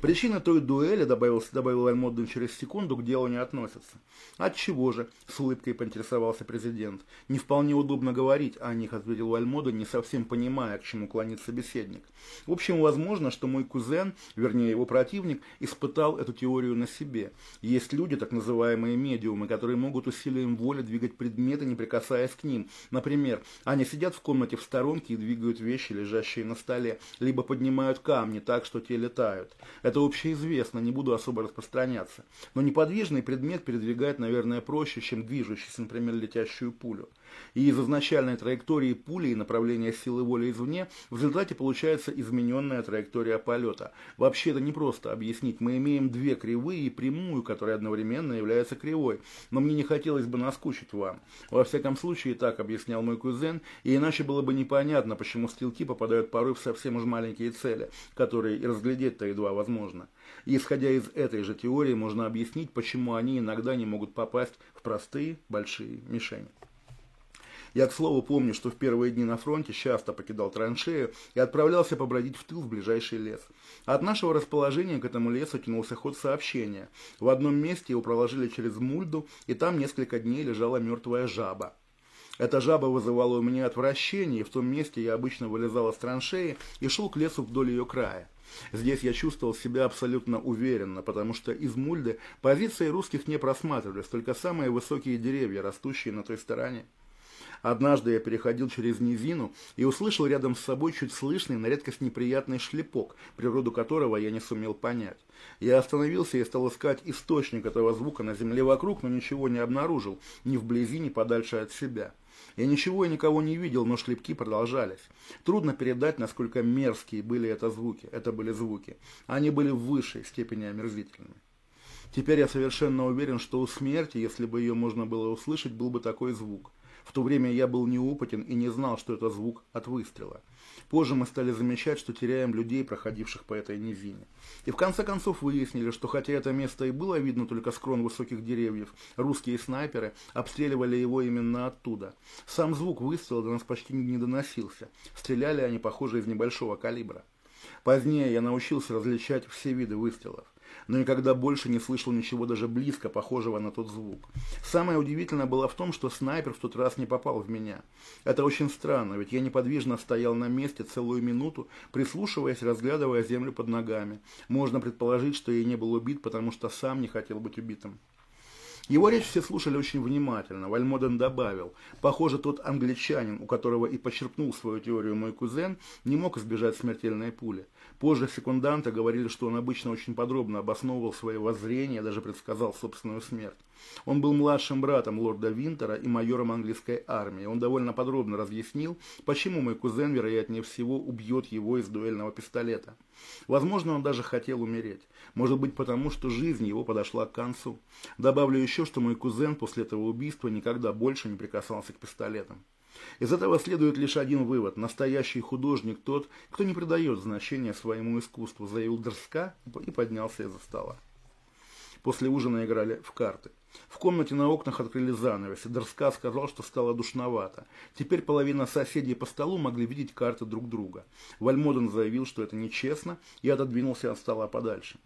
Причина той дуэли, добавил, добавил Альмодден через секунду, к делу не относится. От чего же? С улыбкой поинтересовался президент. Не вполне удобно говорить о них, ответил Альмодден, не совсем понимая, к чему клонит собеседник. В общем, возможно, что мой кузен, вернее его противник, испытал эту теорию на себе. Есть люди, так называемые медиумы, которые могут усилием воли двигать предметы, не прикасаясь к ним. Например, они сидят в комнате в сторонке и двигают вещи, лежащие на столе, либо поднимают камни так, что те летают. Это общеизвестно, не буду особо распространяться. Но неподвижный предмет передвигать, наверное, проще, чем движущийся, например, летящую пулю и из изначальной траектории пули и направления силы воли извне в результате получается измененная траектория полета. Вообще это не просто объяснить. Мы имеем две кривые и прямую, которая одновременно является кривой. Но мне не хотелось бы наскучить вам. Во всяком случае, так объяснял мой кузен, и иначе было бы непонятно, почему стрелки попадают порой в совсем уж маленькие цели, которые и разглядеть-то едва возможно. И исходя из этой же теории, можно объяснить, почему они иногда не могут попасть в простые большие мишени. Я, к слову, помню, что в первые дни на фронте часто покидал траншею и отправлялся побродить в тыл в ближайший лес. От нашего расположения к этому лесу тянулся ход сообщения. В одном месте его проложили через мульду, и там несколько дней лежала мертвая жаба. Эта жаба вызывала у меня отвращение, и в том месте я обычно вылезал из траншеи и шел к лесу вдоль ее края. Здесь я чувствовал себя абсолютно уверенно, потому что из Мульды позиции русских не просматривались, только самые высокие деревья, растущие на той стороне. Однажды я переходил через низину и услышал рядом с собой чуть слышный, на редкость неприятный шлепок, природу которого я не сумел понять. Я остановился и стал искать источник этого звука на земле вокруг, но ничего не обнаружил, ни вблизи, ни подальше от себя. Я ничего и никого не видел, но шлепки продолжались. Трудно передать, насколько мерзкие были это звуки. Это были звуки. Они были в высшей степени омерзительными. Теперь я совершенно уверен, что у смерти, если бы ее можно было услышать, был бы такой звук. В то время я был неопытен и не знал, что это звук от выстрела. Позже мы стали замечать, что теряем людей, проходивших по этой низине. И в конце концов выяснили, что хотя это место и было видно только с крон высоких деревьев, русские снайперы обстреливали его именно оттуда. Сам звук выстрела до нас почти не доносился. Стреляли они, похоже, из небольшого калибра. Позднее я научился различать все виды выстрелов но никогда больше не слышал ничего даже близко похожего на тот звук. Самое удивительное было в том, что снайпер в тот раз не попал в меня. Это очень странно, ведь я неподвижно стоял на месте целую минуту, прислушиваясь, разглядывая землю под ногами. Можно предположить, что я не был убит, потому что сам не хотел быть убитым. Его речь все слушали очень внимательно. Вальмоден добавил, похоже, тот англичанин, у которого и почерпнул свою теорию мой кузен, не мог избежать смертельной пули. Позже секунданты говорили, что он обычно очень подробно обосновывал свои воззрения, даже предсказал собственную смерть. Он был младшим братом лорда Винтера и майором английской армии. Он довольно подробно разъяснил, почему мой кузен, вероятнее всего, убьет его из дуэльного пистолета. Возможно, он даже хотел умереть. Может быть, потому что жизнь его подошла к концу. Добавлю еще, что мой кузен после этого убийства никогда больше не прикасался к пистолетам. Из этого следует лишь один вывод. Настоящий художник тот, кто не придает значения своему искусству, заявил Дрска и поднялся из-за стола. После ужина играли в карты. В комнате на окнах открыли занавес, и Дрска сказал, что стало душновато. Теперь половина соседей по столу могли видеть карты друг друга. Вальмоден заявил, что это нечестно, и отодвинулся от стола подальше.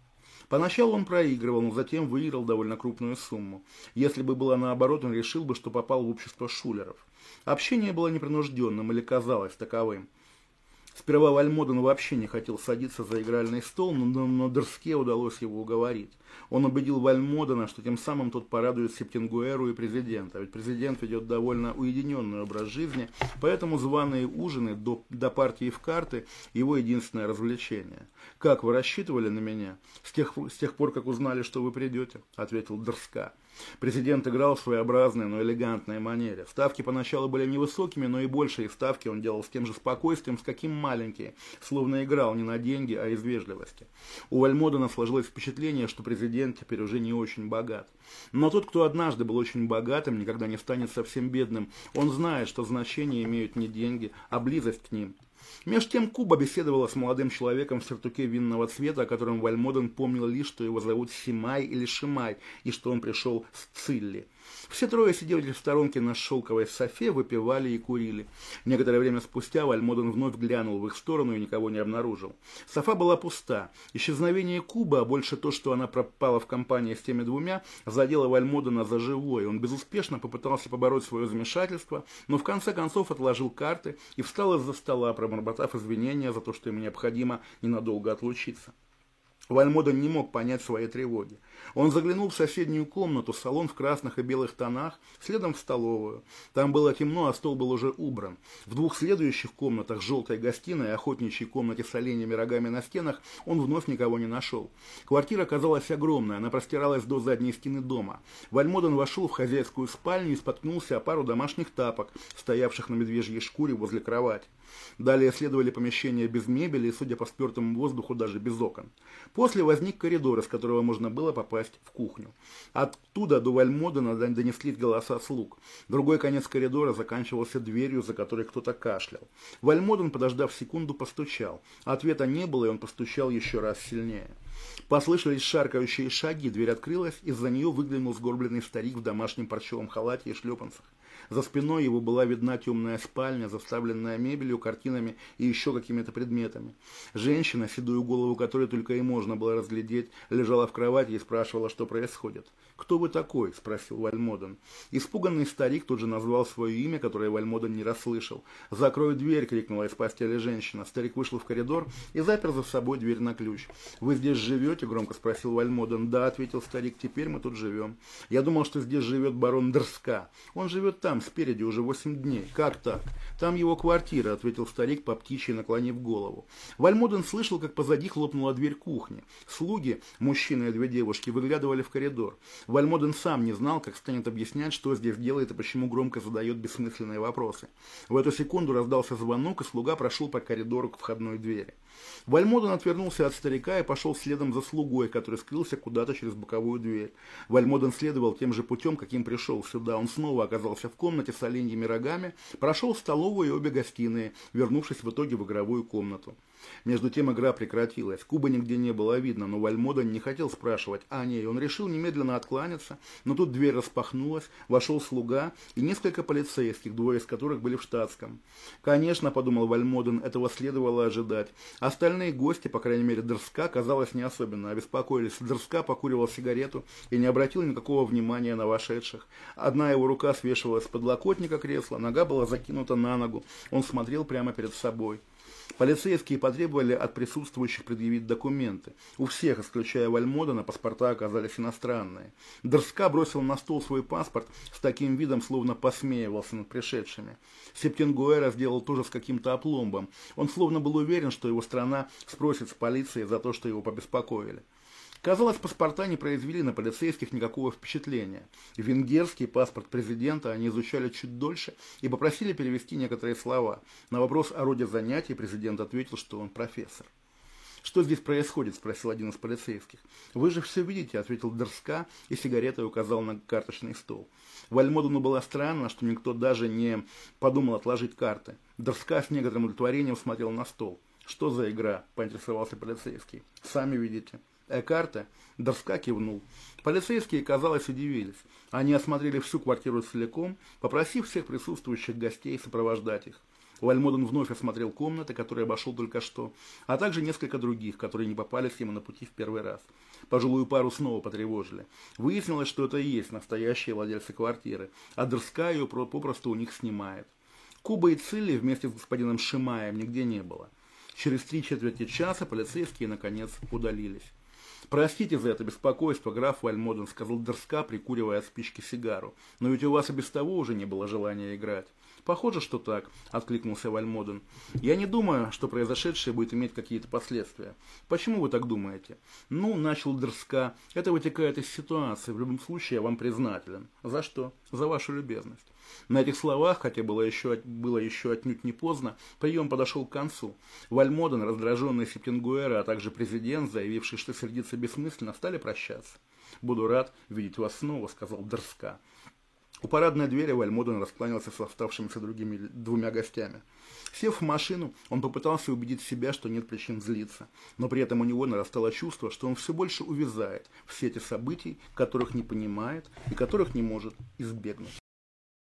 Поначалу он проигрывал, но затем выиграл довольно крупную сумму. Если бы было наоборот, он решил бы, что попал в общество шулеров. Общение было непринужденным или казалось таковым. Сперва Вальмоден вообще не хотел садиться за игральный стол, но, но Дерске удалось его уговорить. Он убедил Вальмодена, что тем самым тот порадует Септингуэру и президента, ведь президент ведет довольно уединенный образ жизни, поэтому званые ужины до, до партии в карты – его единственное развлечение. «Как, вы рассчитывали на меня? С тех, с тех пор, как узнали, что вы придете?» – ответил Дрска. Президент играл в своеобразной, но элегантной манере. Ставки поначалу были невысокими, но и большие ставки он делал с тем же спокойствием, с каким маленькие, словно играл не на деньги, а из вежливости. У Вальмодена сложилось впечатление, что президент теперь уже не очень богат. Но тот, кто однажды был очень богатым, никогда не станет совсем бедным. Он знает, что значение имеют не деньги, а близость к ним. Меж тем Куба беседовала с молодым человеком в сюртуке винного цвета, о котором Вальмоден помнил лишь, что его зовут Симай или Шимай, и что он пришел с Цилли. Все трое сидели в сторонке на шелковой софе, выпивали и курили. Некоторое время спустя Вальмоден вновь глянул в их сторону и никого не обнаружил. Софа была пуста. Исчезновение Куба, а больше то, что она пропала в компании с теми двумя, задело Вальмодена за живое. Он безуспешно попытался побороть свое замешательство, но в конце концов отложил карты и встал из-за стола, пробормотав извинения за то, что ему необходимо ненадолго отлучиться. Вальмоден не мог понять своей тревоги. Он заглянул в соседнюю комнату, салон в красных и белых тонах, следом в столовую. Там было темно, а стол был уже убран. В двух следующих комнатах, желтой гостиной и охотничьей комнате с оленями рогами на стенах, он вновь никого не нашел. Квартира казалась огромной, она простиралась до задней стены дома. Вальмоден вошел в хозяйскую спальню и споткнулся о пару домашних тапок, стоявших на медвежьей шкуре возле кровати. Далее следовали помещения без мебели и, судя по спертому воздуху, даже без окон. После возник коридор, из которого можно было попасть в кухню. Оттуда до Вальмодена донеслись голоса слуг. Другой конец коридора заканчивался дверью, за которой кто-то кашлял. Вальмоден, подождав секунду, постучал. Ответа не было, и он постучал еще раз сильнее. Послышались шаркающие шаги, дверь открылась, из-за нее выглянул сгорбленный старик в домашнем парчевом халате и шлепанцах. За спиной его была видна темная спальня, заставленная мебелью, картинами и еще какими-то предметами. Женщина, седую голову которой только и можно было разглядеть, лежала в кровати и спрашивала, что происходит. «Кто вы такой?» – спросил Вальмоден. Испуганный старик тут же назвал свое имя, которое Вальмоден не расслышал. «Закрой дверь!» – крикнула из постели женщина. Старик вышел в коридор и запер за собой дверь на ключ. «Вы здесь живете?» – громко спросил Вальмоден. «Да», – ответил старик, – «теперь мы тут живем». «Я думал, что здесь живет барон Дрска. Он живет там, спереди, уже восемь дней. Как так?» «Там его квартира», – ответил старик по птичьи, наклонив голову. Вальмоден слышал, как позади хлопнула дверь кухни. Слуги, мужчина и две девушки, выглядывали в коридор. Вальмоден сам не знал, как станет объяснять, что здесь делает и почему громко задает бессмысленные вопросы. В эту секунду раздался звонок, и слуга прошел по коридору к входной двери. Вальмоден отвернулся от старика и пошел следом за слугой, который скрылся куда-то через боковую дверь. Вальмоден следовал тем же путем, каким пришел сюда. Он снова оказался в комнате с оленьими рогами, прошел столовую и обе гостиные, вернувшись в итоге в игровую комнату. Между тем игра прекратилась. Куба нигде не было видно, но Вальмоден не хотел спрашивать о ней. Он решил немедленно откланяться, но тут дверь распахнулась, вошел слуга и несколько полицейских, двое из которых были в штатском. Конечно, подумал Вальмоден, этого следовало ожидать. Остальные гости, по крайней мере Дрска, казалось, не особенно обеспокоились. Дрска покуривал сигарету и не обратил никакого внимания на вошедших. Одна его рука свешивалась с подлокотника кресла, нога была закинута на ногу. Он смотрел прямо перед собой. Полицейские потребовали от присутствующих предъявить документы. У всех, исключая Вальмодена, паспорта оказались иностранные. Дрска бросил на стол свой паспорт с таким видом, словно посмеивался над пришедшими. Септингуэра сделал тоже с каким-то опломбом. Он словно был уверен, что его страна спросит с полиции за то, что его побеспокоили. Казалось, паспорта не произвели на полицейских никакого впечатления. Венгерский паспорт президента они изучали чуть дольше и попросили перевести некоторые слова. На вопрос о роде занятий президент ответил, что он профессор. «Что здесь происходит?» – спросил один из полицейских. «Вы же все видите», – ответил Дерска и сигаретой указал на карточный стол. Вальмодуну было странно, что никто даже не подумал отложить карты. Дерска с некоторым удовлетворением смотрел на стол. «Что за игра?» – поинтересовался полицейский. «Сами видите». Экарта Дорска кивнул. Полицейские, казалось, удивились. Они осмотрели всю квартиру целиком, попросив всех присутствующих гостей сопровождать их. Вальмоден вновь осмотрел комнаты, которые обошел только что, а также несколько других, которые не попались ему на пути в первый раз. Пожилую пару снова потревожили. Выяснилось, что это и есть настоящие владельцы квартиры, а Дерска ее попросту у них снимает. Куба и Цилли вместе с господином Шимаем нигде не было. Через три четверти часа полицейские, наконец, удалились. Простите за это беспокойство, граф Вальмоден, сказал Дерска, прикуривая от спички сигару. Но ведь у вас и без того уже не было желания играть. Похоже, что так, откликнулся Вальмоден. Я не думаю, что произошедшее будет иметь какие-то последствия. Почему вы так думаете? Ну, начал Дерска, это вытекает из ситуации. В любом случае, я вам признателен. За что? За вашу любезность. На этих словах, хотя было еще, было еще отнюдь не поздно, прием подошел к концу. Вальмоден, раздраженный Септингуэра, а также президент, заявивший, что сердиться бессмысленно, стали прощаться. «Буду рад видеть вас снова», — сказал Дерска. У парадной двери Вальмоден раскланялся с оставшимися другими двумя гостями. Сев в машину, он попытался убедить себя, что нет причин злиться, но при этом у него нарастало чувство, что он все больше увязает в сети событий, которых не понимает и которых не может избегнуть.